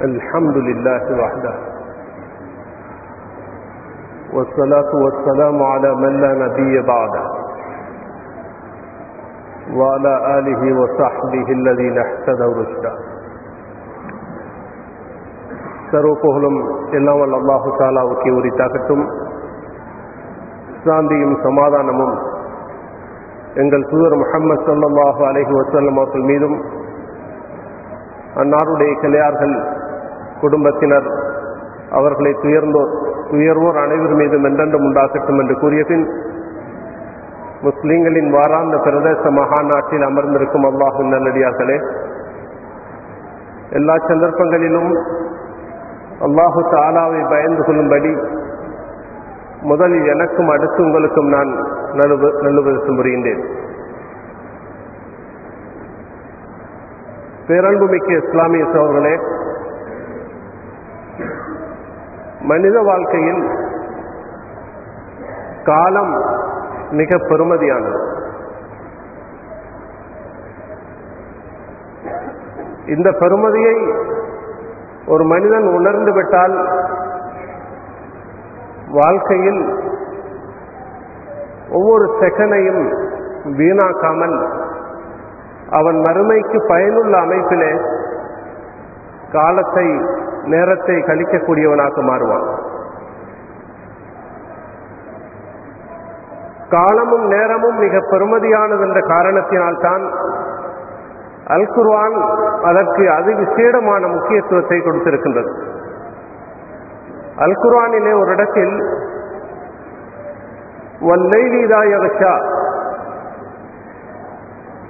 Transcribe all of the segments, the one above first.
الحمد لله وحده والصلاة والسلام على من لا نبي بعده وعلى آله وصحبه الذين اهتدوا رشدا சர்வபுகழும் எல்லாம் வல்ல அல்லாஹு தாலாவுக்கு உரித்தாகட்டும் சாந்தியும் சமாதானமும் எங்கள் தூதர் முகமது சல்லாஹு அலஹி வசல்லம் அவர்கள் மீதும் அன்னாருடைய கிளையார்கள் குடும்பத்தினர் அவர்களை துயர்ந்தோர் துயர்வோர் அனைவர் மீதும் என்றென்றும் உண்டாகட்டும் என்று கூறிய பின் முஸ்லீம்களின் வாராந்த பிரதேச மகாநாட்டில் அமர்ந்திருக்கும் அல்லாஹு நல்லடியார்களே எல்லா சந்தர்ப்பங்களிலும் அல்லாஹு தாலாவை பயந்து கொள்ளும்படி முதலில் எனக்கும் அடுத்து உங்களுக்கும் நான் நல்லுபடுத்த முறைகின்றேன் பேரன்புமிக்க இஸ்லாமிய சோழர்களே மனித வாழ்க்கையில் காலம் மிக பெருமதியானது. இந்த பெருமதியை ஒரு மனிதன் உணர்ந்து விட்டால் வாழ்க்கையில் ஒவ்வொரு செகனையும் வீணாக்காமல் அவன் மறுமைக்கு பயனுள்ள அமைப்பிலே காலத்தை நேரத்தை கழிக்கக்கூடியவனாக மாறுவான். காலமும் நேரமும் மிக பெருமதியானது என்ற காரணத்தினால்தான் தான் அல்குர்வான் அதற்கு அதிவிசேடமான முக்கியத்துவத்தை கொடுத்திருக்கின்றது. அல்குர்வானிலே ஒரு இடத்தில் வல்லைலீதாயகஷா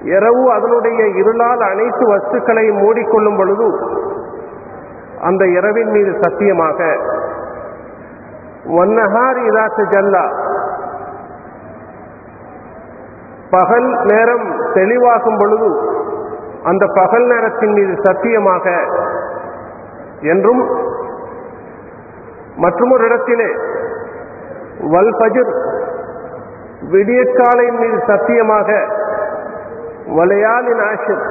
இரவு அதனுடைய இருளால் அனைத்து வஸ்துக்களை மூடிக்கொள்ளும் பொழுது அந்த இரவின் மீது சத்தியமாக ஒன்னஹார் இதாத்து ஜல்லா பகல் நேரம் தெளிவாகும் பொழுது அந்த பகல் நேரத்தின் மீது சத்தியமாக என்றும் மற்றொரு இடத்திலே வல் பஜிர் விடியற்காலையின் மீது சத்தியமாக வலையாலின் ஆஷிர்.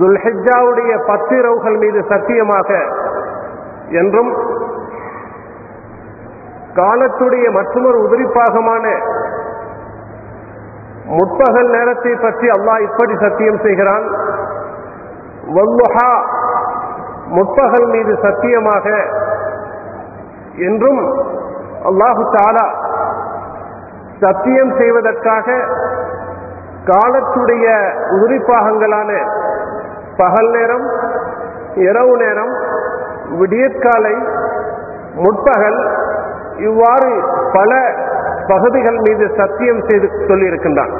துல்ஹிஜாவுடைய பத்து இரவுகள் மீது சத்தியமாக என்றும் காலத்துடைய மற்றொரு உதிரிப்பாகமான முற்பகல் நேரத்தை பற்றி அல்லாஹ் இப்படி சத்தியம் செய்கிறான். வல்லுஹா முற்பகல் மீது சத்தியமாக என்றும் அல்லாஹு தாலா சத்தியம் செய்வதற்காக காலத்துடைய உதிரிப்பாகங்களான பகல் நேரம் இரவு நேரம் விடியற்காலை முற்பகல் இவ்வாறு பல பகுதிகள் மீது சத்தியம் செய்து சொல்லியிருக்கின்றான்.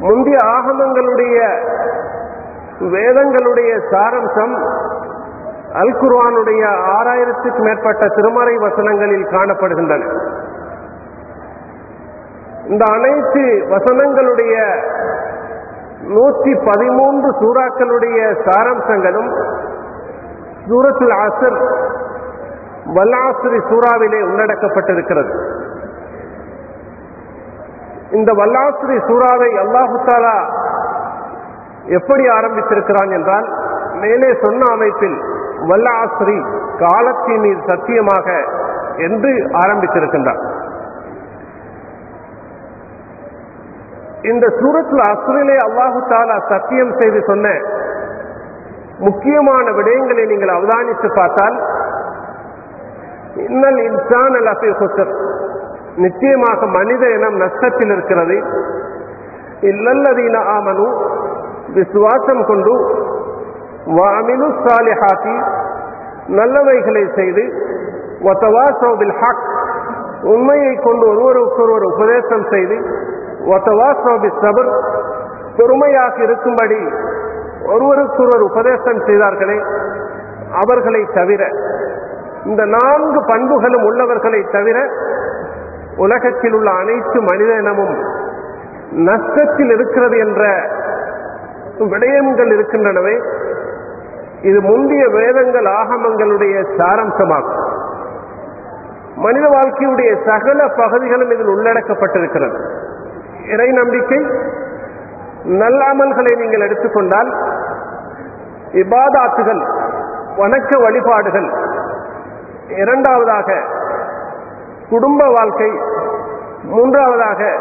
முந்தைய ஆகமங்களுடைய வேதங்களுடைய சாரம்சம் அல் குர்வானுடைய ஆறாயிரத்துக்கு மேற்பட்ட திருமறை வசனங்களில் காணப்படுகின்றன. இந்த அனைத்து வசனங்களுடைய நூற்றி பதிமூன்று சூறாக்களுடைய சாரம்சங்களும் சூரத்துல் ஆசர் வல்லாசுரி சூறாவிலே உள்ளடக்கப்பட்டிருக்கிறது. இந்த வல்லாசுரி சூறாவை அல்லாஹுத்தாலா எப்படி ஆரம்பித்திருக்கிறான் என்றால் மேலே சொன்ன அமைப்பில் வல்லாசுரி காலத்தின் மீது சத்தியமாக என்று ஆரம்பித்திருக்கின்றார் இந்த சூரத்தில் அசுரிலே அல்லாஹு தாலா சத்தியம் செய்து சொன்ன முக்கியமான விடயங்களை நீங்கள் அவதானித்து பார்த்தால் இன்னல் இன்சான் நிச்சயமாக மனித இனம் நஷ்டத்தில் இருக்கிறது. இல்லல்லதீன ஆமனு விசுவாசம் கொண்டு வாமினு சாலிஹாத்தி நல்லவைகளை செய்து ஒத்தவாசோபில் ஹக் உண்மையை கொண்டு ஒருவருக்கொருவர் உபதேசம் செய்து சபர் பொறுமையாக இருக்கும்படி ஒருவருக்கொருவர் உபதேசம் செய்தார்களே அவர்களை தவிர இந்த நான்கு பண்புகளும் உள்ளவர்களை தவிர உலகத்தில் உள்ள அனைத்து மனித இனமும் நஷ்டத்தில் இருக்கிறது என்ற விடயங்கள் இருக்கின்றனவே இது முந்தைய வேதங்கள் ஆகமங்களுடைய சாரம்சமாகும். மனித வாழ்க்கையுடைய சகல பகுதிகளும் இதில் உள்ளடக்கப்பட்டிருக்கிறது. இறை நம்பிக்கை நல்ல அமல்களை நீங்கள் எடுத்துக்கொண்டால் இபாதாத்துகள் வணக்க வழிபாடுகள். இரண்டாவதாக குடும்ப வாழ்க்கை. மூன்றாவதாக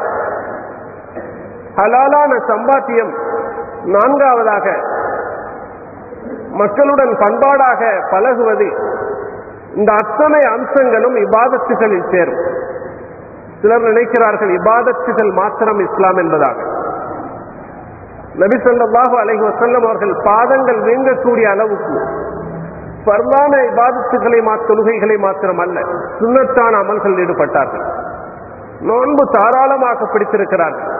ஹலாலான சம்பாத்தியம். நான்காவதாக மக்களுடன் பண்பாடாக பழகுவது. இந்த அத்தனை அம்சங்களும் இபாதத்துகளில் சேரும். சிலர் நினைக்கிறார்கள் இபாதத்துகள் மாத்திரம் இஸ்லாம் என்பதாக. நபிசல்லாஹு அலைஹி அவர்கள் பாதங்கள் வீங்கக்கூடிய அளவுக்கு பரவான இபாதத்துகளை தொழுகைகளை மாத்திரம் அல்ல சுண்ணத்தான அமல்கள் ஈடுபட்டார்கள். நோன்பு தாராளமாக பிடித்திருக்கிறார்கள்.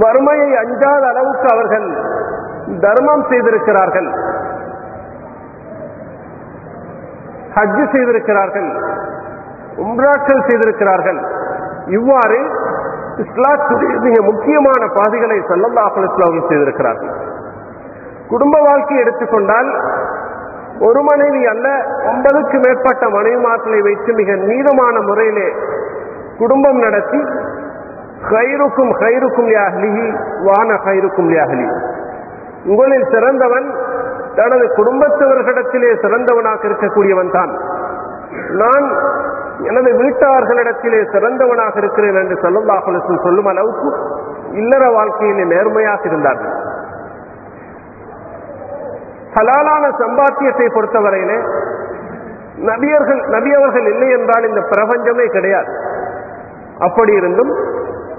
வறுமையை அஞ்சாத அளவுக்கு அவர்கள் தர்மம் செய்திருக்கிறார்கள். ஹஜ்ஜு செய்திருக்கிறார்கள். உம்ராக்கள் செய்திருக்கிறார்கள். இவ்வாறு இஸ்லாத்துடைய மிக முக்கியமான பாதைகளை சல்லல்லாஹு இஸ்லாமும் செய்திருக்கிறார்கள். குடும்ப வாழ்க்கை எடுத்துக்கொண்டால் ஒரு மனைவி அல்ல ஒன்பதுக்கு மேற்பட்ட மனைவிமார்களை வைத்து மிக நீதமான முறையிலே குடும்பம் நடத்தி ஹைருக்கும் ஹைருக்கும் யாஹ்லிஹி வான ஹைருக்கும் யாஹ்லி உங்களில் சிறந்தவன் தனது குடும்பத்தவர்களிடத்திலே சிறந்தவனாக இருக்கக்கூடியவன் தான். நான் எனது வீட்டார்களிடத்திலே சிறந்தவனாக இருக்கிறேன் என்று சொல்லுல்லாஹுலசன் சொல்லும் அளவுக்கு இல்லற வாழ்க்கையிலே நேர்மையாக இருந்தார்கள். ஹலாலான சம்பாத்தியத்தை பொறுத்தவரையிலே நபியர்கள் நபியவர்கள் இல்லை என்றால் இந்த பிரபஞ்சமே கிடையாது. அப்படி இருந்தும்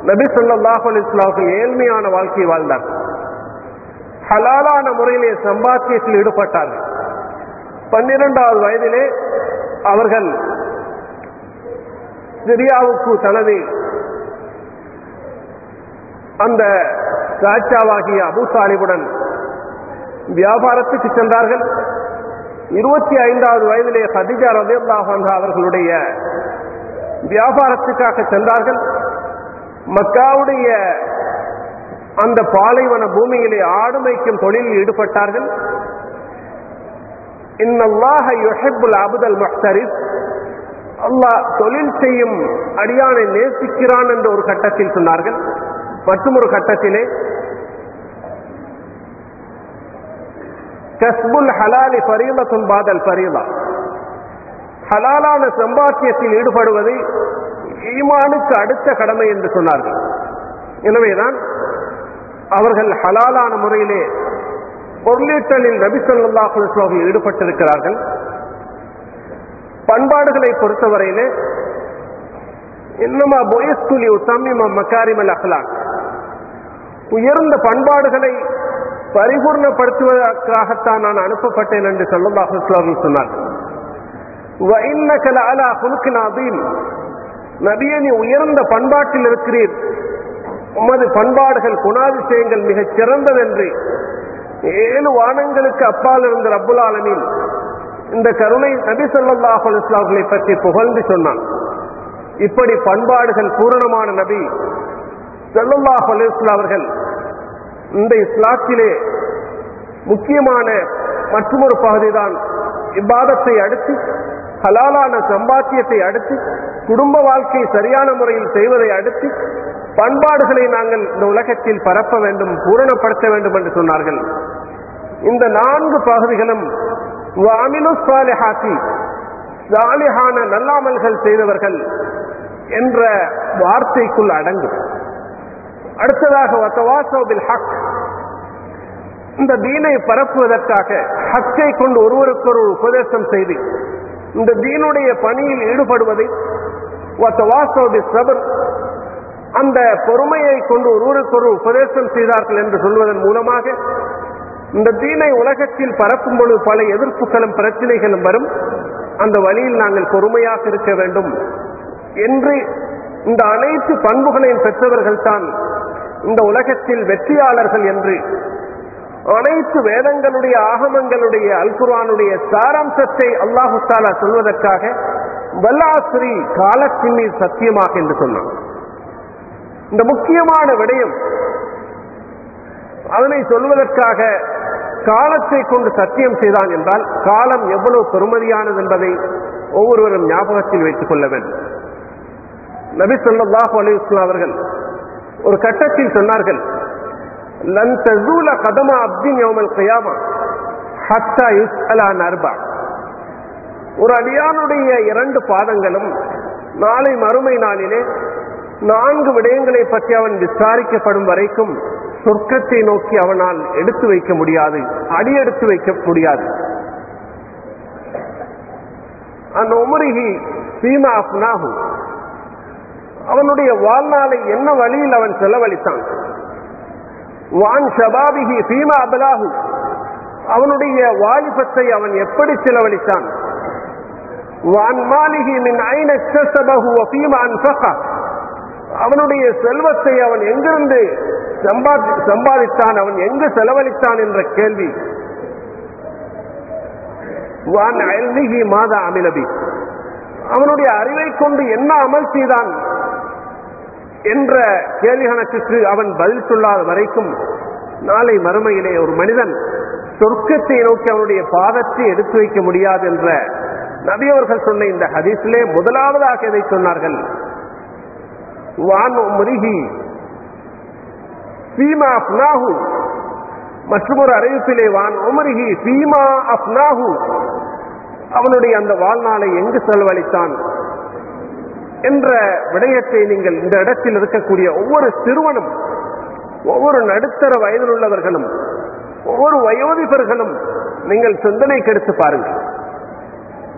நபி சொல்லாஹு அலிஸ்லாவுக்கு ஏழ்மையான வாழ்க்கை வாழ்ந்தார்கள் ஹலாலான முறையிலே சம்பாத்தியத்தில் ஈடுபட்டார்கள். பன்னிரெண்டாவது வயதிலே அவர்கள் சிரியாவுக்கு தனது அந்த ராஜாவாகிய அபு சாலிபுடன் வியாபாரத்துக்கு சென்றார்கள். இருபத்தி ஐந்தாவது வயதிலே ஹதிஜா ரதேல்லாஹ் அவர்களுடைய வியாபாரத்துக்காக சென்றார்கள். மக்காவுடைய அந்த பாலைவன பூமியிலே ஆடு மேய்க்கும் தொழிலில் ஈடுபட்டார்கள். இன்னல்லாஹ யுஹிப்புல் அபுதல் முஹ்தரிஸ் அல்லாஹ் தொழில் செய்யும் அடியானை நேசிக்கிறான் என்ற ஒரு கட்டத்தில் சொன்னார்கள். மற்றும் ஒரு கட்டத்திலே கஸ்புல் ஹலாலி பரியலத்தும் பாதல் பரியலா ஹலாலான சம்பாத்தியத்தில் ஈடுபடுவது ஈமானுக்கு அடுத்த கடமை என்று சொன்னார்கள். எனவேதான் அவர்கள் ஹலாலான முறையிலே பொருளீட்டலில் நபி ஈடுபட்டிருக்கிறார்கள். பண்பாடுகளை பொறுத்தவரையிலே இன்னமா பொயஸ்குலி உத்தமிம மக்காரிமல் அஹ்லாக் உயர்ந்த பண்பாடுகளை பரிபூர்ணப்படுத்துவதற்காகத்தான் நான் அனுப்பப்பட்டேன் என்று சொல்லல்லாஹ் அவர்கள் சொன்னார். நபிய நீ உயர்ந்த பண்பாட்டில் இருக்கிறீர். உமது பண்பாடுகள் குணாதிசயங்கள் மிகச் சிறந்ததென்று ஏழு வானங்களுக்கு அப்பால் இருந்த ரப்புல் ஆலமின். இந்த கருணை நபி சொல்லாஹல் இஸ்லாம்களை பற்றி புகழ்ந்து சொன்னான். இப்படி பண்பாடுகள் பூரணமான நபி செல்லுல்லாஹ் அலிஸ்லா அவர்கள் இந்த இஸ்லாத்திலே முக்கியமான மற்றொரு பகுதிதான் இவ்வாதத்தை அடுத்து ஹலாலான சம்பாத்தியத்தை அடுத்து குடும்ப வாழ்க்கை சரியான முறையில் செய்வதை அடுத்து பண்பாடுகளை நாங்கள் இந்த உலகத்தில் பரப்ப வேண்டும் பூரணப்படுத்த வேண்டும் என்று சொன்னார்கள். இந்த நான்கு பகுதிகளும் சாலிஹான நல்லாமல்கள் செய்தவர்கள் என்ற வார்த்தைக்குள் அடங்கும். அடுத்ததாக ஹக். இந்த தீனை பரப்புவதற்காக ஹக்கை கொண்டு ஒருவருக்கொரு உபதேசம் செய்து இந்த தீனுடைய பணியில் ஈடுபடுவதை சபர் அந்த பொறுமையை கொண்டு ஒருவருக்கொரு உபதேசம் செய்தார்கள் என்று சொல்வதன் மூலமாக இந்த தீனை உலகத்தில் பரப்பும் பொழுது பல எதிர்ப்புகளும் பிரச்சனைகளும் வரும். அந்த வழியில் நாங்கள் பொறுமையாக இருக்க வேண்டும். என்று இந்த அனைத்து பண்புகளையும் பெற்றவர்கள் தான் இந்த உலகத்தில் வெற்றியாளர்கள் என்று அனைத்து வேதங்களுடைய ஆகமங்களுடைய அல்குரானுடைய சாராம்சத்தை அல்லாஹு தாலா சொல்வதற்காக வல்லாசிரி காலத்தின் மீது சத்தியமாக என்று சொன்னான். இந்த முக்கியமான விடயம் அதனை சொல்வதற்காக காலத்தை கொண்டு சத்தியம் செய்தான் என்றால் காலம் எவ்வளவு பெருமதியானது என்பதை ஒவ்வொருவரும் ஞாபகத்தில் வைத்துக் கொள்ள வேண்டும். நபி சொல்லாஹு அலிஸ்லாம் அவர்கள் ஒரு கட்டத்தில் சொன்னார்கள் லன் தசூல கதம அப்தின் யௌமல் ஹத்தா யுஸ்அல அன் அர்பா ஒரு அடியானுடைய இரண்டு பாதங்களும் நாளை மறுமை நாளிலே நான்கு விடயங்களை பற்றி அவன் விசாரிக்கப்படும் வரைக்கும் சொர்க்கத்தை நோக்கி அவனால் எடுத்து வைக்க முடியாது அடி எடுத்து வைக்க முடியாது. அந்த உமரிகி சீமா அப்னாஹு அவனுடைய வாழ்நாளை என்ன வழியில் அவன் செலவழித்தான்? வான் ஷபாபிகி சீமா அபலாஹு. அவனுடைய வாலிபத்தை அவன் எப்படி செலவழித்தான்? வான் மாலிகி மின் ஐன எக்ஸசபஹு அவனுடைய செல்வத்தை அவன் எங்கிருந்து சம்பாதித்தான் அவன். எங்கு செலவழித்தான் என்ற கேள்வி. வான் அயல்மிகி மாதா அமிலபி அவனுடைய அறிவை கொண்டு என்ன அமல் செய்தான் என்ற கேள்வி கணக்குக்கு அவன் பதில் சொல்லாத வரைக்கும் நாளை மறுமையிலே ஒரு மனிதன் சொர்க்கத்தை நோக்கி அவனுடைய பாதத்தை எடுத்து வைக்க முடியாது என்ற நபி அவர்கள் சொன்ன இந்த ஹதீஸிலே முதலாவதாக இதை சொன்னார்கள். வான் முருகி சீமா அப்னாஹு மற்றும் ஒரு அறிவிப்பிலே வான் உமருகி சீமா அப்னாஹு அவனுடைய அந்த வாழ்நாளை எங்கு செலவழித்தான்? என்ற விடயத்தை நீங்கள் இந்த இடத்தில் இருக்கக்கூடிய ஒவ்வொரு சிறுவனும் ஒவ்வொரு நடுத்தர வயதில் உள்ளவர்களும் ஒவ்வொரு வயோதிபர்களும் நீங்கள் சிந்தனை கெடுத்து பாருங்கள்.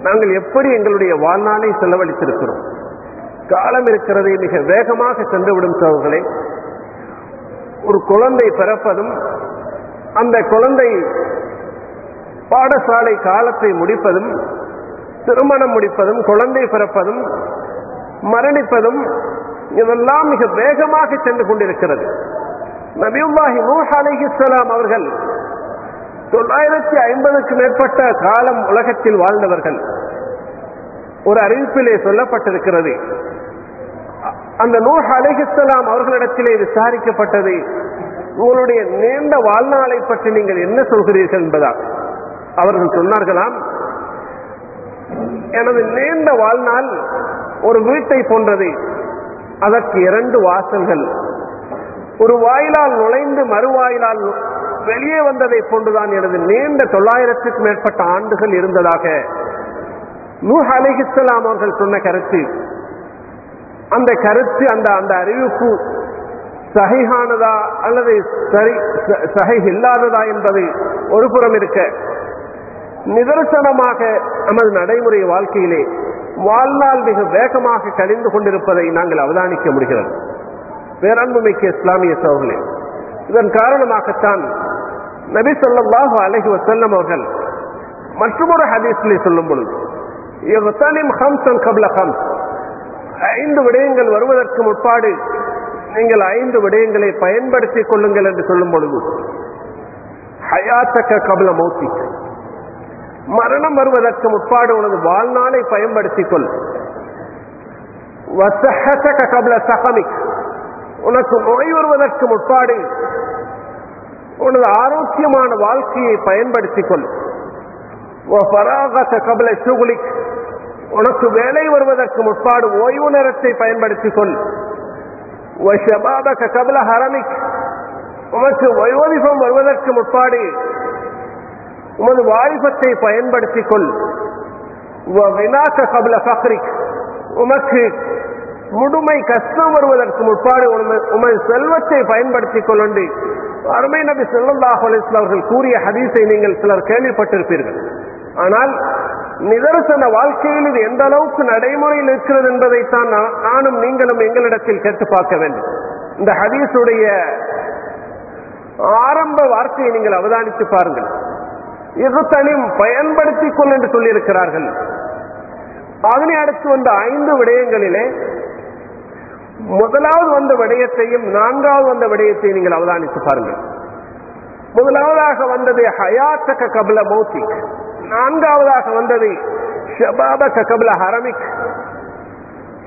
நாங்கள் எப்படி எங்களுடைய வாழ்நாளை செலவழித்திருக்கிறோம்? காலம் இருக்கிறதை மிக வேகமாக சென்றுவிடும் சோழர்களே ஒரு குழந்தை பிறப்பதும் அந்த குழந்தை பாடசாலை காலத்தை முடிப்பதும் திருமணம் முடிப்பதும் குழந்தை பிறப்பதும் மரணிப்பதும் இதெல்லாம் மிக வேகமாக சென்று கொண்டிருக்கிறது. நபியுல்லாஹி நூஹ் அலைஹிஸ்ஸலாம் அவர்கள் தொள்ளாயிரத்தி ஐம்பதுக்கு மேற்பட்ட காலம் உலகத்தில் வாழ்ந்தவர்கள். ஒரு அறிவிப்பிலே சொல்லப்பட்டிருக்கிறது. அந்த நூஹ் அலைஹிஸ்ஸலாம் அவர்களிடத்திலே விசாரிக்கப்பட்டது. உங்களுடைய நீண்ட வாழ்நாளை பற்றி நீங்கள் என்ன சொல்கிறீர்கள் என்பதா அவர்கள் சொன்னார்களாம் எனது நீண்ட வாழ்நாள் ஒரு வீட்டை போன்றது. அதற்கு இரண்டு வாசல்கள். ஒரு வாயிலால் நுழைந்து மறுவாயிலால் வெளியே வந்ததை போன்றுதான் எனது நீண்ட தொள்ளாயிரத்துக்கு மேற்பட்ட ஆண்டுகள் இருந்ததாக. நூஹ் அலிஹிஸ்லாம் அவர்கள் சொன்ன கருத்து. அந்த கருத்து அந்த அந்த அறிவிப்பு சகைகானதா அல்லது சரி சகை இல்லாததா என்பது ஒரு புறம் இருக்க. நிதர்சனமாக நமது நடைமுறை வாழ்க்கையிலே வாழ்நாள் மிக வேகமாக கழிந்து கொண்டிருப்பதை நாங்கள் அவதானிக்க முடிகிறது. பேரன்புமிக்க இஸ்லாமிய சோழர்களே இதன் காரணமாகத்தான் நபி சொல்லாஹு அலஹி வசல்லம் அவர்கள் மற்றொரு ஹதீஸ்லே சொல்லும் பொழுது கப்ல ஹம்ஸ். ஐந்து விடயங்கள் வருவதற்கு முற்பாடு நீங்கள் ஐந்து விடயங்களை பயன்படுத்திக் கொள்ளுங்கள் என்று சொல்லும் பொழுது ஹயாத்தக்க கபல மௌத்தி மரணம் வருவதற்கு முற்பாடு உனது வாழ்நாளை பயன்படுத்திக் கொள். வசஹத்தக்க கபல சகமிக் உனக்கு நோய் வருவதற்கு முற்பாடு உனது ஆரோக்கியமான வாழ்க்கையை பயன்படுத்திக் கொள். கபல சுகுலிக். உனக்கு வேலை வருவதற்கு முற்பாடு ஓய்வு நேரத்தை பயன்படுத்திக் கொள் கபல ஹரமிக். உனக்கு வயோதிபம் வருவதற்கு முற்பாடு உமது வாலிபத்தை பயன்படுத்திக் கொள். கபல ஃபக்ரிக் உமக்கு முழுமை கஷ்டம் வருவதற்கு முற்பாடு உமது செல்வத்தை பயன்படுத்திக் கொள்ளண்டு. அருமை நபி செல்லல்லாஹ் அவர்கள் கூறிய ஹதீஸை நீங்கள் சிலர் கேள்விப்பட்டிருப்பீர்கள். ஆனால் நிதர்சன வாழ்க்கையில் இது எந்த அளவுக்கு நடைமுறையில் இருக்கிறது என்பதைத்தான் நானும் நீங்களும் எங்களிடத்தில் கேட்டு பார்க்க வேண்டும். இந்த ஹதீஸுடைய ஆரம்ப வார்த்தையை நீங்கள் அவதானித்து பாருங்கள். இருத்தனையும் பயன்படுத்திக் கொள் என்று சொல்லியிருக்கிறார்கள். அதனை அடுத்து வந்த ஐந்து விடயங்களிலே முதலாவது வந்த விடயத்தையும் நான்காவது வந்த விடயத்தையும் நீங்கள் அவதானித்து பாருங்கள். முதலாவதாக வந்தது ஹயாத்தக கபல மௌத்திக். நான்காவதாக வந்தது ஷபாபக கபல ஹரமிக்.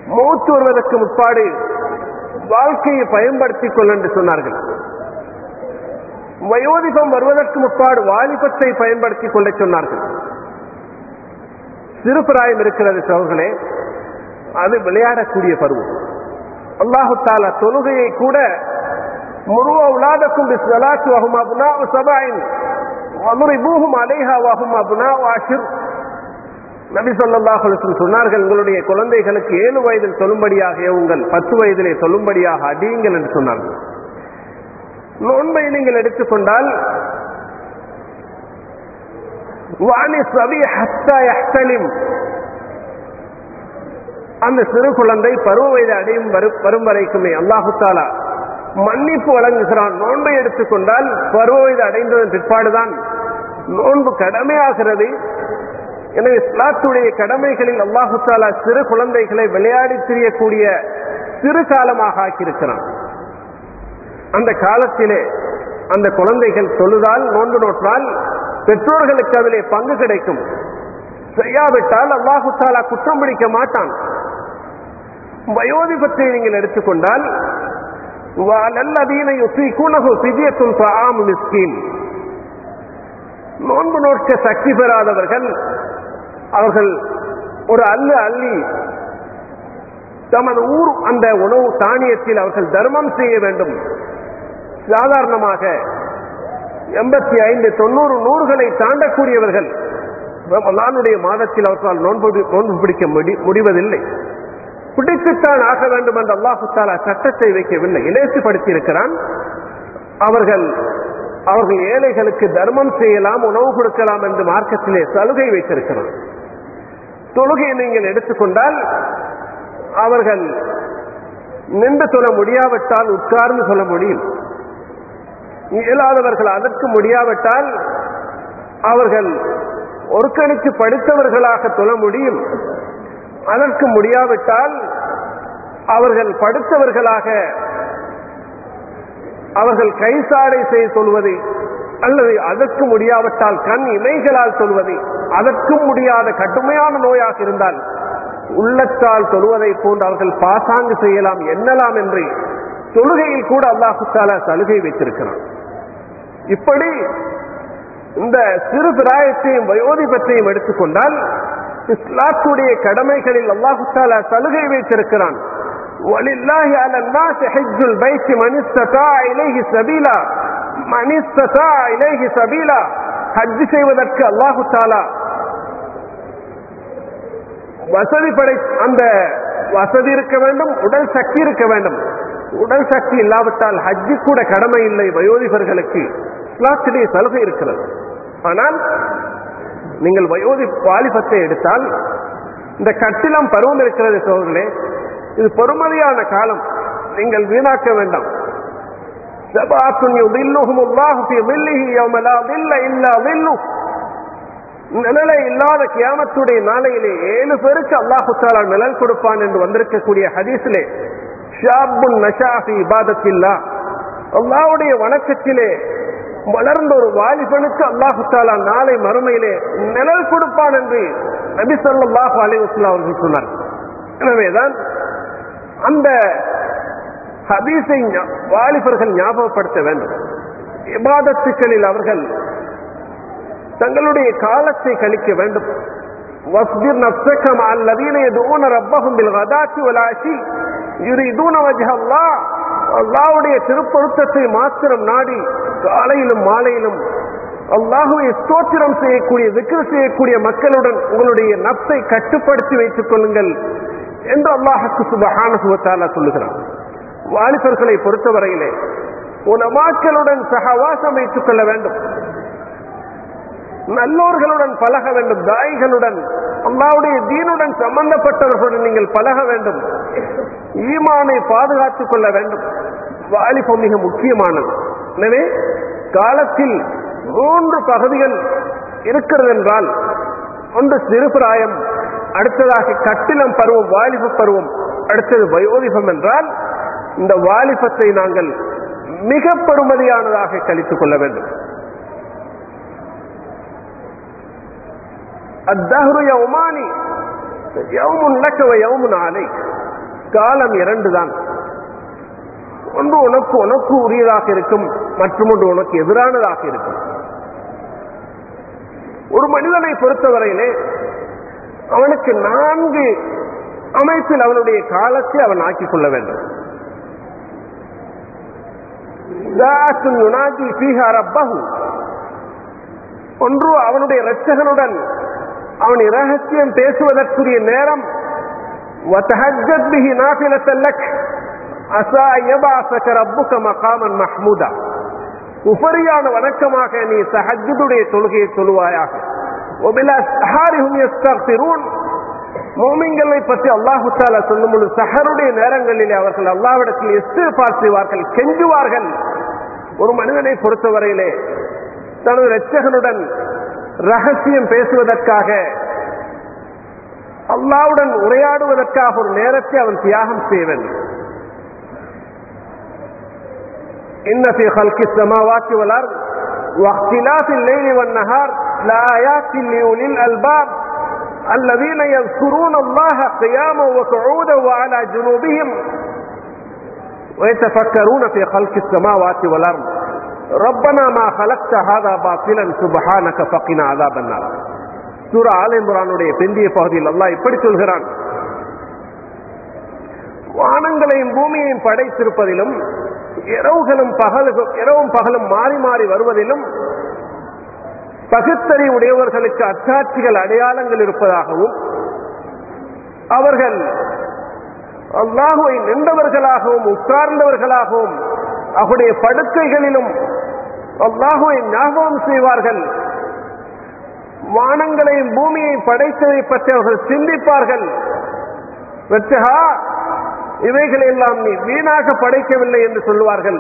மூத்து வருவதற்கு முற்பாடு வாழ்க்கையை பயன்படுத்திக் கொள் என்று சொன்னார்கள். வயோதிபம் வருவதற்கு முற்பாடு வாலிபத்தை பயன்படுத்திக் கொள்ள சொன்னார்கள். சிறுபிராயம் இருக்கிறது சோர்களே அது விளையாடக்கூடிய பருவம். அல்லாஹுத்தால தொழுகையை கூட முருவ உலாதக்கும் சபாயின் வமுரிபூஹும் அலைஹா அபுனா வாஷிர். நபி ஸல்லல்லாஹு சொன்னார்கள் உங்களுடைய குழந்தைகளுக்கு ஏழு வயதில் சொல்லும்படியாக உங்கள் பத்து வயதிலே சொல்லும்படியாக அடியுங்கள் என்று சொன்னார்கள். நோன்பை நீங்கள் எடுத்துக்கொண்டால் அந்த சிறு குழந்தை பருவ வயது அடையும் வரும் வரைக்குமே அல்லாஹு தாலா மன்னிப்பு வழங்குகிறான். நோன்பை எடுத்துக்கொண்டால் பருவ வயது அடைந்ததன் பிற்பாடுதான். நோன்பு கடமையாகிறது. எனவே இஸ்லாத்துடைய கடமைகளில் அல்லாஹு தாலா சிறு குழந்தைகளை விளையாடி திரியக்கூடிய சிறு காலமாக ஆக்கியிருக்கிறான். அந்த காலத்திலே அந்த குழந்தைகள் தொழுதால் நோன்பு நோற்றால் பெற்றோர்களுக்கு அதிலே பங்கு கிடைக்கும். செய்யாவிட்டால் அல்லாஹு தாலா குற்றம் பிடிக்க மாட்டான். வயோதிபத்தை நீங்கள் எடுத்துக்கொண்டால் நல்லதீன யுசீகுனஹு ஃபித்யத்துன் நோன்பு நோக்க சக்தி பெறாதவர்கள் அவர்கள் ஒரு அள்ளு அள்ளி தமது ஊர் அந்த உணவு தானியத்தில் அவர்கள் தர்மம் செய்ய வேண்டும் சாதாரணமாக எண்பத்தி ஐந்து தொண்ணூறு நூறுகளை தாண்டக்கூடியவர்கள் ரமலானுடைய மாதத்தில் அவர்களால் நோன்பு நோன்பு பிடிக்க முடி- முடிவதில்லை பிடித்துத்தான் ஆக வேண்டும் என்று அல்லாஹு தாலா சட்டத்தை வைக்கவில்லை. இலேசுபடுத்தி இருக்கிறான் அவர்கள் அவர்கள் ஏழைகளுக்கு தர்மம் செய்யலாம் உணவு கொடுக்கலாம் என்று மார்க்கத்திலே சலுகை வைத்திருக்கிறான். தொழுகையை நீங்கள் எடுத்துக்கொண்டால் அவர்கள் நின்று சொல்ல முடியாவிட்டால் உட்கார்ந்து சொல்ல முடியும். இயலாதவர்கள் அதற்கு முடியாவிட்டால் அவர்கள் ஒருக்கணித்து படித்தவர்களாக சொல்ல முடியும். அதற்கு முடியாவிட்டால் அவர்கள் படுத்தவர்களாக அவர்கள் கைசாடை செய்ய சொல்வது அல்லது அதற்கு முடியாவிட்டால் கண் இமைகளால் சொல்வது அதற்கும் முடியாத கடுமையான நோயாக இருந்தால் உள்ளத்தால் தொழுவதை போன்று அவர்கள் பாசாங்கு செய்யலாம் எண்ணலாம் என்று தொழுகையில் கூட அல்லாஹு தாலா சலுகை வைத்திருக்கிறான். இப்படி இந்த சிறு பிராயத்தையும் வயோதிபத்தையும் எடுத்துக்கொண்டால் இஸ்லாத்துடைய கடமைகளில் அல்லாஹு தாலா சலுகை வைத்திருக்கிறான் ولله على الناس حج البيت من استطاع إليه سبيلا من استطاع إليه سبيلا ஹஜ் செய்வதற்கு அல்லாஹு தாலா வசதி படை அந்த வசதி இருக்க வேண்டும் உடல் சக்தி இருக்க வேண்டும் உடல் சக்தி இல்லாவிட்டால் ஹஜ்ஜு கூட கடமை இல்லை வயோதிபர்களுக்கு இஸ்லாத்திலே சலுகை இருக்கிறது ஆனால் நீங்கள் வயோதி பாலிபத்தை எடுத்தால் இந்த கட்டிலம் பருவம் இருக்கிறது சோதர்களே இது பொறுமதியான காலம். நீங்கள் வீணாக்க வேண்டாம். நிழலை இல்லாத கியாமத்துடைய நாளையிலே ஏழு பேருக்கு அல்லாஹுத்தாலா நிழல் கொடுப்பான் என்று வந்திருக்கக்கூடிய ஹதீஸிலே ஷாபுன் நஷாஃபி இபாதத்தில்லா. அல்லாவுடைய வணக்கத்திலே வளர்ந்த ஒரு வாலிபனுக்கு அல்லாஹு தாலா நாளை மறுமையிலே நிழல் கொடுப்பான் என்று நபி ஸல்லல்லாஹு அலைஹி வஸல்லம் அவர்கள் சொன்னார் எனவேதான் அந்த ஹதீஸை ஞா- வாலிபர்கள் ஞாபகப்படுத்த வேண்டும் இபாதத்துக்களில் அவர்கள் தங்களுடைய காலத்தை கழிக்க வேண்டும் واصبر نفسك مع الذين يدعون ربهم بالغداة والعشي يريدون وجه الله அல்லாஹ்வுடைய திருப்பொருத்தத்தை மாத்திரம் நாடி காலையிலும் மாலையிலும் அல்லாஹுவை ஸ்தோத்திரம் செய்யக்கூடிய விக்கிர செய்யக்கூடிய மக்களுடன் உங்களுடைய நப்சை கட்டுப்படுத்தி வைத்துக் கொள்ளுங்கள் என்று அல்லாஹுக்கு சுபஹானுகுவத்தாலா வ சொல்லுகிறான் வாலிபர்களை பொறுத்தவரையிலே உலமாக்களுடன் சகவாசம் வைத்துக் கொள்ள வேண்டும். நல்லோர்களுடன் பழக வேண்டும். தாய்களுடன் அல்லாவுடைய தீனுடன் சம்பந்தப்பட்டவர்களுடன் நீங்கள் பழக வேண்டும். ஈமானை பாதுகாத்துக் கொள்ள வேண்டும். வாலிபம் மிக முக்கியமானது. எனவே காலத்தில் மூன்று பகுதிகள் இருக்கிறது என்றால் ஒன்று சிறுபிராயம் அடுத்ததாக கட்டிலம் பருவம் வாலிப பருவம் அடுத்தது வயோதிபம் என்றால் இந்த வாலிபத்தை நாங்கள் மிக பெருமதியானதாக கழித்துக் கொள்ள வேண்டும். அத்தஹ்ரு யௌமானி யௌமுன் லக்க வ ஆலை. காலம் இரண்டு தான் ஒன்று உனக்கு உனக்கு உரியதாக இருக்கும். மற்றும் ஒன்று உனக்கு எதிரானதாக இருக்கும். ஒரு மனிதனை பொறுத்தவரையிலே அவனுக்கு நான்கு அமைப்பில் அவனுடைய காலத்தை அவன் ஆக்கிக் கொள்ள வேண்டும். ஒன்று அவனுடைய இரட்சகனுடன் அவன் இரகசியம் பேசுவதற்குரிய நேரம். மஹ்மூதா. உபரியான வணக்கமாக நீ சஹஜுடைய தொழுகையை சொல்லுவாயாக. மோமிங்களை பற்றி அல்லாஹு தாலா சொல்லும் பொழுது சஹருடைய நேரங்களிலே அவர்கள் அல்லாவிடத்தில் எஸ்து பார்த்துவார்கள் கெஞ்சுவார்கள். ஒரு மனிதனை பொறுத்தவரையிலே தனது ரச்சகனுடன் ரகசியம் பேசுவதற்காக அல்லாவுடன் உரையாடுவதற்காக ஒரு நேரத்தை அவன் தியாகம் செய்ய إن في خلق السماوات والأرض واختلاف الليل والنهار لآيات لأولي الألباب الذين يذكرون الله قياما وقعودا وعلى جنوبهم ويتفكرون في خلق السماوات والأرض ربنا ما خلقت هذا باطلا سبحانك فقنا عذاب النار சூரா ஆல் இம்ரானுடைய பிந்திய பகுதியில் அல்லாஹ் இப்படி சொல்கிறான் வானங்களையும் பூமியையும் படைத்திருப்பதிலும் இரவுகளும் பகலும் இரவும் பகலும் மாறி மாறி வருவதிலும் பகுத்தறி உடையவர்களுக்கு அச்சாட்சிகள் அடையாளங்கள் இருப்பதாகவும் அவர்கள் அல்லாஹுவை நின்றவர்களாகவும் உட்கார்ந்தவர்களாகவும் அவருடைய படுக்கைகளிலும் அல்லாஹுவை ஞாபகம் செய்வார்கள். வானங்களையும் பூமியை படைத்ததை பற்றி அவர்கள் சிந்திப்பார்கள். வெச்சகா இவைகளை எல்லாம் நீ வீணாக படைக்கவில்லை என்று சொல்லுவார்கள்.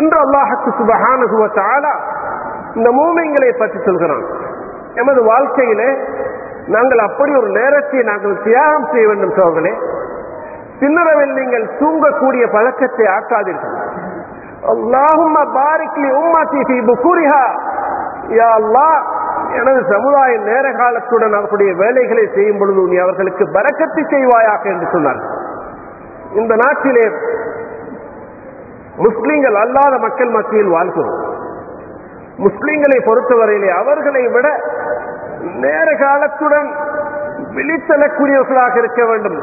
என்று அல்லாஹுக்கு சுபகானுகுவத்தால இந்த மூமிங்களை பற்றி சொல்கிறான். எமது வாழ்க்கையிலே நாங்கள் அப்படி ஒரு நேரத்தை நாங்கள் தியாகம் செய்ய வேண்டும் சோழர்களே சின்னரவில் நீங்கள் தூங்கக்கூடிய பழக்கத்தை ஆக்காதீர்கள். அல்லாஹும் பாரிக்லி உம்மாத்தி ஃபீ புக்கூரிஹா யா அல்லாஹ் எனது சமுதாய நேர காலத்துடன் அவர்களுடைய வேலைகளை செய்யும் பொழுது நீ அவர்களுக்கு பறக்கத்து செய்வாயாக என்று சொன்னார். இந்த நாட்டிலே முஸ்லிம்கள் அல்லாத மக்கள் மத்தியில் வாழ்கிறோம். முஸ்லிம்களை பொறுத்தவரையிலே அவர்களை விட நேர காலத்துடன் விழித்தலக்கூடியவர்களாக இருக்க வேண்டும்.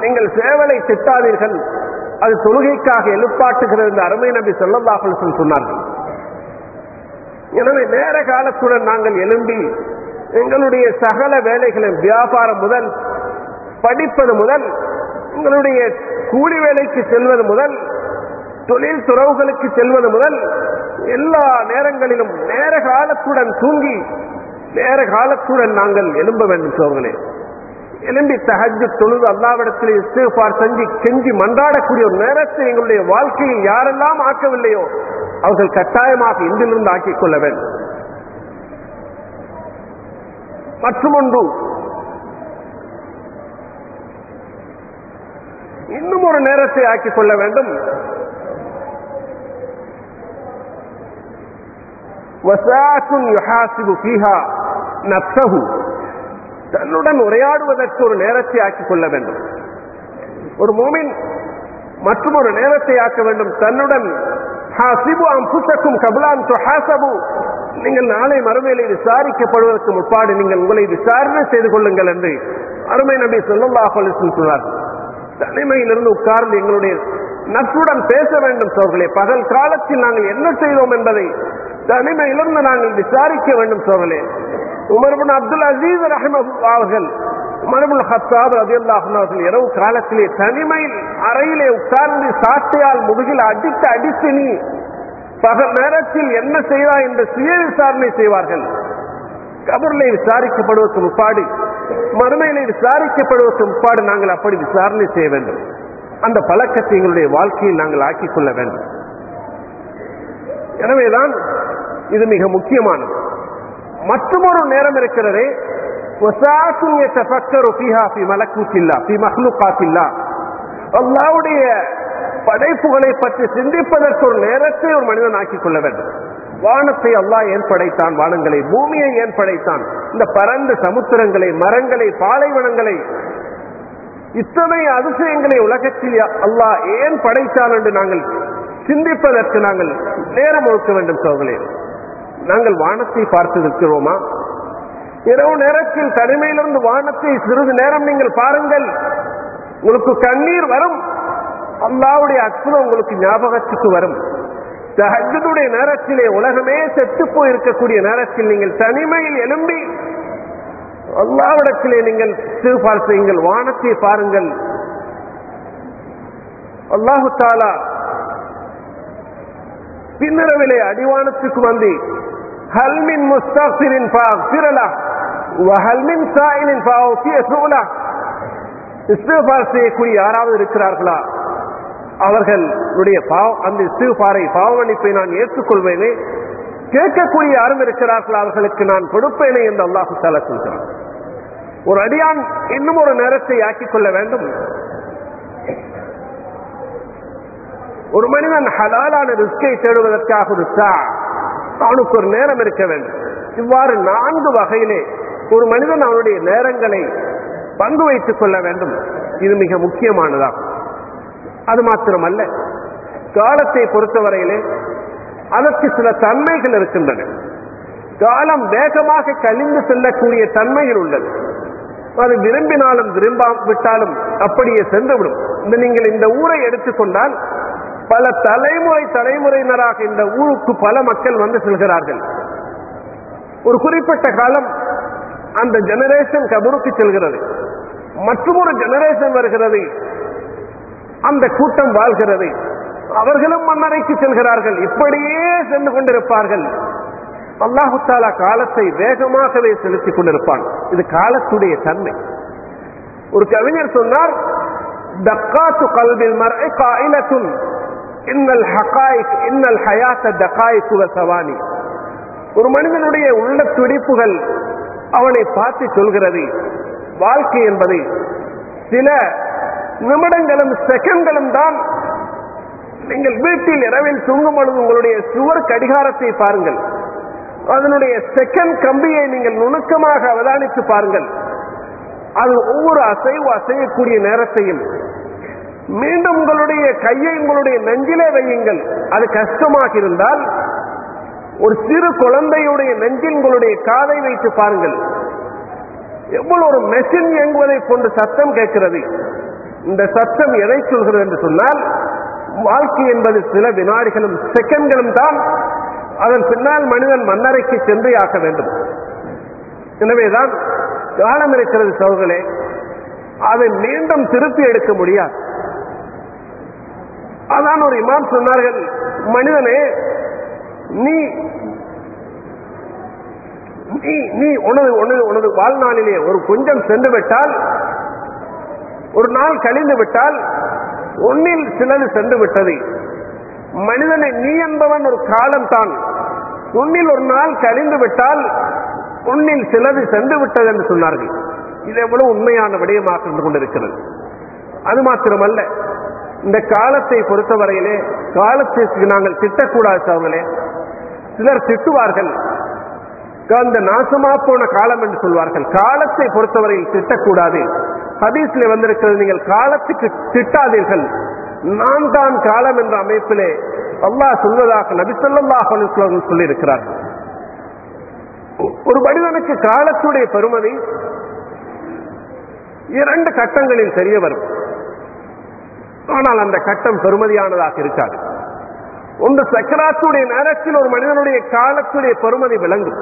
நீங்கள் சேவலை திட்டாதீர்கள். அது தொழுகைக்காக எழுப்பாட்டுகிறது என்று அருமை நபி சொல்லல்லாஹல் சொன்னார்கள். எனவே நேர காலத்துடன் நாங்கள் எழும்பி எங்களுடைய சகல வேலைகளும் வியாபாரம் முதல் படிப்பது முதல் எங்களுடைய கூலி வேலைக்கு செல்வது முதல் தொழில் துறவுகளுக்கு செல்வது முதல் எல்லா நேரங்களிலும் நேர காலத்துடன் தூங்கி நேர காலத்துடன் நாங்கள் எழும்ப வேண்டும் சோழர்களே எழும்பி தகஜ தொழுது அல்லாவிடத்தில் இஸ்திஃபார் செஞ்சு கெஞ்சி மன்றாடக்கூடிய ஒரு நேரத்தை எங்களுடைய வாழ்க்கையில் யாரெல்லாம் ஆக்கவில்லையோ அவர்கள் கட்டாயமாக இன்றிலிருந்து ஆக்கிக் கொள்ள வேண்டும். மற்றும் ஒன்று இன்னும் ஒரு நேரத்தை ஆக்கிக் கொள்ள வேண்டும். வசாத்துன் யுஹாசிபு ஃபீஹா நப்சஹு தன்னுடன் உரையாடுவதற்கு ஒரு நேரத்தை ஆக்கிக் கொள்ள வேண்டும். ஒரு மோமின் மற்றும் ஒரு நேரத்தை ஆக்க வேண்டும். தன்னுடன் ஹாசிபு நீங்கள் நாளை மறுமையில விசாரிக்கப்படுவதற்கு முற்பாடு நீங்கள் உங்களை விசாரணை செய்து கொள்ளுங்கள் என்று அருமை நபி சொல்லல்லாஹ் சொன்னார் தனிமையிலிருந்து உட்கார்ந்து எங்களுடைய நட்புடன் பேச வேண்டும் சோர்களே. பகல் காலத்தில் நாங்கள் என்ன செய்தோம் என்பதை தனிமையிலிருந்து நாங்கள் விசாரிக்க வேண்டும் சோர்களே. உமர்பின் அப்துல் அசீஸ் ரஹமது அவர்கள் உமர்புல் ஹத்தாப் ரதியுல்லாஹ் அவர்கள் இரவு காலத்திலே தனிமையில் அறையிலே உட்கார்ந்து சாட்டையால் முதுகில் அடித்து அடித்து நீ பகல் நேரத்தில் என்ன செய்வாய் என்று சுய விசாரணை செய்வார்கள். கபரிலே விசாரிக்கப்படுவதற்கு முப்பாடு மறுமையிலே விசாரிக்கப்படுவதற்கு முப்பாடு நாங்கள் அப்படி விசாரணை செய்ய வேண்டும். அந்த பழக்கத்தை எங்களுடைய வாழ்க்கையில் நாங்கள் ஆக்கிக் கொள்ள வேண்டும். எனவேதான் இது மிக முக்கியமானது. மற்றொரு நேரம் இருக்கிறது அல்லாவுடைய படைப்புகளை பற்றி சிந்திப்பதற்கு ஒரு நேரத்தை ஒரு மனிதன் ஆக்கிக் கொள்ள வேண்டும். வானத்தை அல்லாஹ் ஏன் படைத்தான்? வானங்களை பூமியை ஏன் படைத்தான்? இந்த பரந்த சமுத்திரங்களை மரங்களை பாலைவனங்களை இத்தனை அதிசயங்களை உலகத்தில் அல்லாஹ் ஏன் படைத்தான் என்று நாங்கள் சிந்திப்பதற்கு நாங்கள் நேரம் ஒதுக்க வேண்டும் சோழர்களே நாங்கள் வானத்தை பார்த்திருக்கிறோமா இரவு நேரத்தில் தனிமையிலிருந்து வானத்தை சிறிது நேரம் நீங்கள் பாருங்கள். உங்களுக்கு கண்ணீர் வரும். அல்லாவுடைய அற்புதம் உங்களுக்கு ஞாபகத்துக்கு வரும். தஹஜ்ஜுடைய நேரத்திலே உலகமே செத்து போயிருக்கக்கூடிய நேரத்தில் நீங்கள் தனிமையில் எழும்பி அல்லாவிடத்திலே நீங்கள் திருபால் செய்யுங்கள். வானத்தை பாருங்கள். அல்லாஹு தாலா பின்னரவிலே அடிவானத்துக்கு வந்து ஹல்மின் முஸ்தாஃபிரின் ஃபிரலா வஹல்மின் சாயிலின் ஃபிய சூலா இஸ்திக்ஃபார் செய்யக்கூடிய யாராவது இருக்கிறார்களா அவர்களுடைய பாவ அந்த இஸ்திக்ஃபாரை பாவமளிப்பை நான் ஏற்றுக்கொள்வேனே. கேட்கக்கூடிய யாரும் இருக்கிறார்களா அவர்களுக்கு நான் கொடுப்பேனே என்று அல்லாஹு தாலா சொல்கிறான். ஒரு அடியான் இன்னும் ஒரு நேரத்தை ஆக்கிக் கொள்ள வேண்டும். ஒரு மனிதன் ஹலாலான ரிஸ்கை தேடுவதற்காக ஒரு சா அவனுக்கு ஒரு நேரம் இருக்க வேண்டும். இவ்வாறு நான்கு வகையிலே ஒரு மனிதன் அவனுடைய நேரங்களை பங்கு வைத்துக் கொள்ள வேண்டும். இது மிக முக்கியமானதாகும் அது மாத்திரமல்ல. காலத்தை பொறுத்தவரையிலே அதற்கு சில தன்மைகள் இருக்கின்றன. காலம் வேகமாக கழிந்து செல்லக்கூடிய தன்மையில் உள்ளது. அது விரும்பினாலும் விரும்பாவிட்டாலும் அப்படியே சென்றுவிடும். இந்த நீங்கள் இந்த ஊரை எடுத்துக்கொண்டால் பல தலைமுறை தலைமுறையினராக இந்த ஊருக்கு பல மக்கள் வந்து செல்கிறார்கள். ஒரு குறிப்பிட்ட காலம் அந்த ஜெனரேஷன் கபருக்கு செல்கிறது. மற்றும் ஒரு ஜெனரேஷன் வருகிறது. அந்த கூட்டம் வாழ்கிறது. அவர்களும் மன்னரைக்கு செல்கிறார்கள். இப்படியே சென்று கொண்டிருப்பார்கள். அல்லாஹுத்தாலா காலத்தை வேகமாகவே செலுத்திக் கொண்டிருப்பான். இது காலத்துடைய தன்மை. ஒரு கவிஞர் சொன்னார் தக்காத்து கல்வில் மறை காயினத்தும் இன்னல் ஹகாயிக் இன்னல் ஹயாத்த தகாயிக் சவானி. ஒரு மனிதனுடைய உள்ள துடிப்புகள் அவனை பார்த்து சொல்கிறது. வாழ்க்கை என்பது சில நிமிடங்களும் செகண்ட்களும் தான் நீங்கள் வீட்டில் இரவில் தூங்கும் பொழுது உங்களுடைய சுவர் கடிகாரத்தை பாருங்கள். அதனுடைய செகண்ட் கம்பியை நீங்கள் நுணுக்கமாக அவதானித்து பாருங்கள். அது ஒவ்வொரு அசைவு அசையக்கூடிய நேரத்தையும் மீண்டும் உங்களுடைய கையை உங்களுடைய நெஞ்சிலே வையுங்கள். அது கஷ்டமாக இருந்தால் ஒரு சிறு குழந்தையுடைய நெஞ்சில் உங்களுடைய காதை வைத்து பாருங்கள். எவ்வளவு ஒரு மெஷின் இயங்குவதை போன்று சத்தம் கேட்கிறது. இந்த சத்தம் எதை சொல்கிறது என்று சொன்னால் வாழ்க்கை என்பது சில வினாடிகளும் செகண்ட்களும் தான். அதன் பின்னால் மனிதன் மன்னரைக்கு சென்று ஆக்க வேண்டும். எனவேதான் காலம் இருக்கிறது சோழர்களே அதை மீண்டும் திருப்பி எடுக்க முடியாது. அதான் ஒரு இமாம் சொன்னார்கள் மனிதனே நீ நீ நீ உனது உனது உனது வாழ்நாளிலே ஒரு கொஞ்சம் சென்று விட்டால் ஒரு நாள் கழிந்து விட்டால் ஒன்னில் சிலது சென்று விட்டது. மனிதனை நீ என்பவன் ஒரு காலம் தான் உன்னில் ஒரு நாள் கழிந்து விட்டால் உன்னில் சிலது சென்று விட்டது என்று சொன்னார்கள். இது எவ்வளவு உண்மையான விடயமாக கொண்டிருக்கிறது. அது மாத்திரமல்ல. இந்த காலத்தை பொறுத்தவரையிலே காலத்திற்கு நாங்கள் திட்டக்கூடாது அவர்களே சிலர் திட்டுவார்கள். அந்த நாசமா போன காலம் என்று சொல்வார்கள். காலத்தை பொறுத்தவரையில் திட்டக்கூடாது. ஹதீஸ்ல வந்திருக்கிறது நீங்கள் காலத்துக்கு திட்டாதீர்கள். நாம் தான் காலம் என்ற அமைப்பிலே அல்லாஹ் சொல்வதாக நபிசல்லாஹ் சொல்லியிருக்கிறார். ஒரு மனிதனுக்கு காலத்துடைய பெருமதி இரண்டு கட்டங்களில் தெரிய வரும். ஆனால் அந்த கட்டம் பெருமதியானதாக இருக்காது. ஒன்று சக்கராத்துடைய நேரத்தில் ஒரு மனிதனுடைய காலத்துடைய பெருமதி விளங்கும்.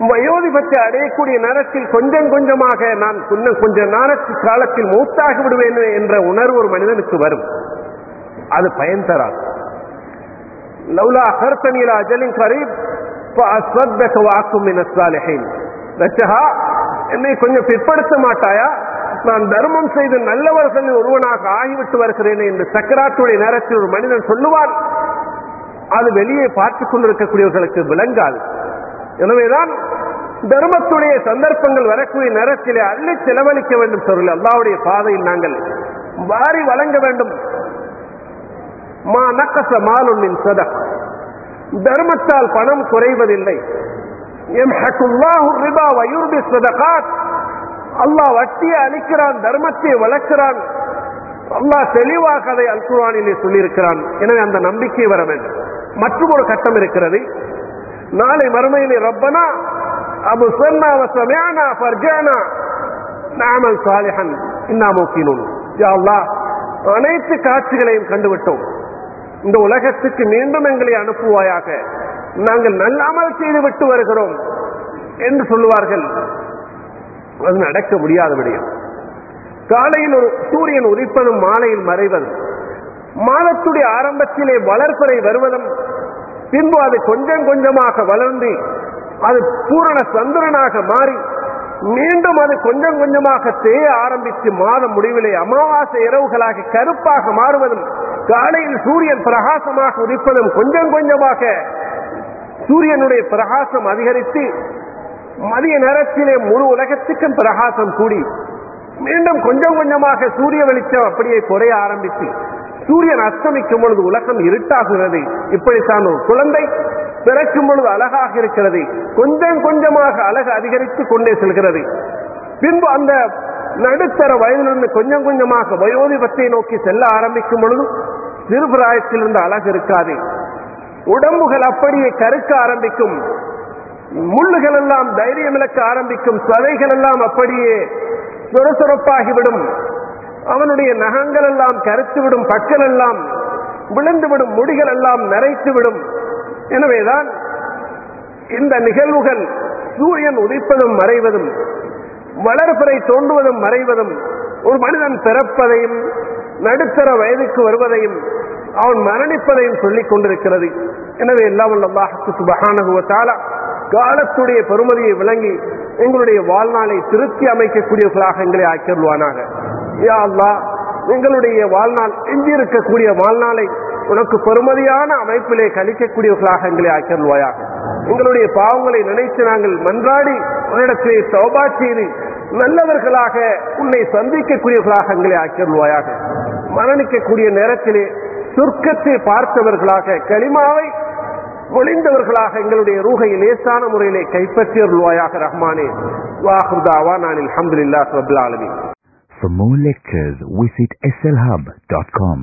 வயோதிபத்தை அடையக்கூடிய நேரத்தில் கொஞ்சம் கொஞ்சமாக நான் இன்னும் கொஞ்ச நேரத்தில் காலத்தில் மூத்தாகி விடுவேன் என்ற உணர்வு ஒரு மனிதனுக்கு வரும். அது பயன் தராது. லவ்லா அகர்த்தனிலா அஜலின் கரீப் வாக்கும் என்னை கொஞ்சம் பிற்படுத்த மாட்டாயா? நான் தர்மம் செய்து நல்லவர்களில் ஒருவனாக ஆகிவிட்டு வருகிறேன் என்று சக்கராத்துடைய நேரத்தில் ஒரு மனிதன் சொல்லுவான். அது வெளியே பார்த்துக் கொண்டிருக்கக்கூடியவர்களுக்கு விளங்காது. எனவேதான் தர்மத்துடைய சந்தர்ப்பங்கள் வரக்கூடிய நேரத்திலே அள்ளி செலவழிக்க வேண்டும் சொல்ல அல்லாவுடைய பாதையில் நாங்கள் வாரி வழங்க வேண்டும். மா நக்கச மாலுமின் சத தர்மத்தால் பணம் குறைவதில்லை. அல்லாஹ் வட்டியை அளிக்கிறான் தர்மத்தை வளர்க்கிறான். அல்லாஹ் தெளிவாக அதை அல்குரானிலே சொல்லியிருக்கிறான். எனவே அந்த நம்பிக்கை வர வேண்டும். மற்றும் ஒரு கட்டம் இருக்கிறது. நாளை மறுமையிலே ரப்பனா அபு சொன்னா வசமியானா பர்ஜானா நாமல் சாலிஹன் இன்னா யா அல்லாஹ், அனைத்து காட்சிகளையும் கண்டுவிட்டோம். இந்த உலகத்துக்கு மீண்டும் எங்களை அனுப்புவாயாக. நாங்கள் நல்ல அமல் செய்து விட்டு வருகிறோம். என்று சொல்லுவார்கள். அது நடக்க முடியாத விடயம். காலையில் ஒரு சூரியன் உதிப்பதும் மாலையில் மறைவதும். மாதத்துடைய ஆரம்பத்திலே வளர்ப்பறை வருவதும் பின்பு அது கொஞ்சம் கொஞ்சமாக வளர்ந்து அது பூரண சந்திரனாக மாறி மீண்டும் அது கொஞ்சம் கொஞ்சமாக தேய ஆரம்பித்து மாத முடிவிலே அமாவாசை இரவுகளாக கருப்பாக மாறுவதும் காலையில் சூரியன் பிரகாசமாக உதிப்பதும் கொஞ்சம் கொஞ்சமாக சூரியனுடைய பிரகாசம் அதிகரித்து மதிய நேரத்திலே முழு உலகத்துக்கும் பிரகாசம் கூடி மீண்டும் கொஞ்சம் கொஞ்சமாக சூரிய வெளிச்சம் அப்படியே குறைய ஆரம்பித்து சூரியன் அஸ்தமிக்கும் பொழுது உலகம் இருட்டாகிறது. இப்படித்தான் ஒரு குழந்தை பிறக்கும் பொழுது அழகாக இருக்கிறது. கொஞ்சம் கொஞ்சமாக அழகு அதிகரித்து கொண்டே செல்கிறது. பின்பு அந்த நடுத்தர வயதிலிருந்து கொஞ்சம் கொஞ்சமாக வயோதிபத்தை நோக்கி செல்ல ஆரம்பிக்கும் பொழுது சிறுபிராயத்திலிருந்து அழகு இருக்காது. உடம்புகள் அப்படியே கருக்க ஆரம்பிக்கும். முள்ளுகள் எல்லாம் தைரியம் இழக்க ஆரம்பிக்கும் சதைகள் எல்லாம் அப்படியே சொரசொரப்பாகிவிடும். அவனுடைய நகங்கள் எல்லாம் கருத்துவிடும் பற்கள் எல்லாம் விழுந்துவிடும் முடிகள் எல்லாம் நரைத்துவிடும். எனவேதான் இந்த நிகழ்வுகள் சூரியன் உதிப்பதும் மறைவதும் வளர்பிறை தோன்றுவதும் மறைவதும் ஒரு மனிதன் பிறப்பதையும் நடுத்தர வயதுக்கு வருவதையும் அவன் மரணிப்பதையும் சொல்லிக் கொண்டிருக்கிறது. எனவே எல்லாம் உள்ள சுபஹானஹு வ காலத்துடைய பெருமதியை விளங்கி எங்களுடைய வாழ்நாளை திருத்தி அமைக்கக்கூடியவர்களாக எங்களை ஆக்கிடுவானாக யா எங்களுடைய வாழ்நாள் எஞ்சியிருக்கக்கூடிய வாழ்நாளை உனக்கு பெருமதியான அமைப்பிலே கழிக்கக்கூடியவர்களாக எங்களை ஆக்கிடுவாயாக எங்களுடைய பாவங்களை நினைத்து நாங்கள் மன்றாடி உன்னிடத்திலே சௌபா செய்து நல்லவர்களாக உன்னை சந்திக்கக்கூடியவர்களாக எங்களை ஆக்கிடுவாயாக மரணிக்கக்கூடிய நேரத்திலே சொர்க்கத்தை பார்த்தவர்களாக களிமாவை ஒளிந்தவர்களாக எங்களுடைய ரூகை லேசான முறையிலே கைப்பற்றியருள்வாயாக ரஹ்மானே வாஹுதாவா நான் அல்ஹம்துலில்லாஹ் ரபில் ஆலமீன் For more lectures, visit slhub.com.